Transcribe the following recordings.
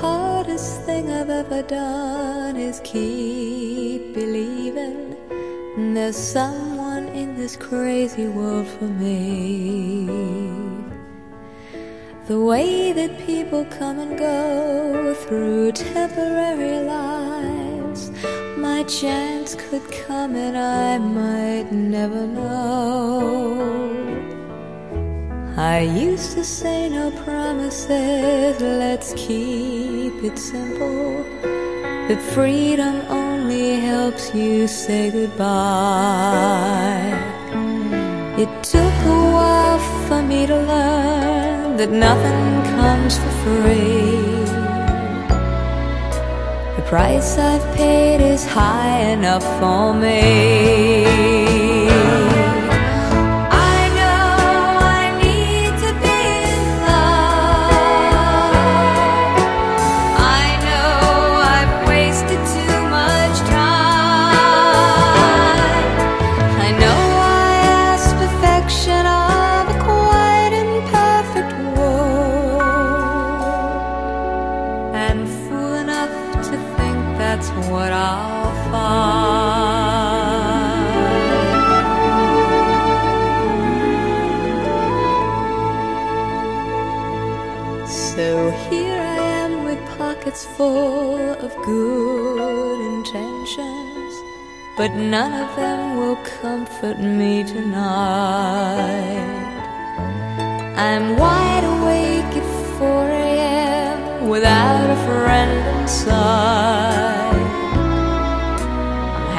hardest thing I've ever done is keep believing there's someone in this crazy world for me. The way that people come and go through temporary lives, my chance could come and I might never know. I used to say no promises, let's keep it simple. That freedom only helps you say goodbye. It took a while for me to learn that nothing comes for free. The price I've paid is high enough for me. So here I am with pockets full of good intentions, but none of them will comfort me tonight. I'm wide awake at 4 a.m. without a friend inside.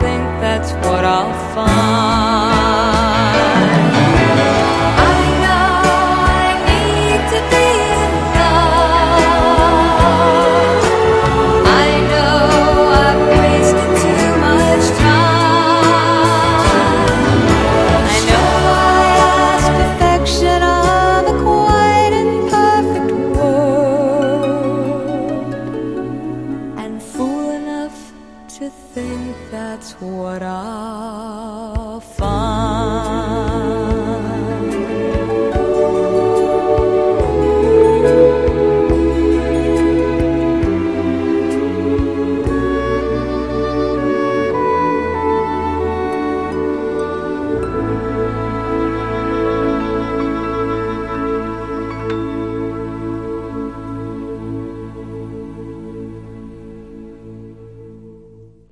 think that's what I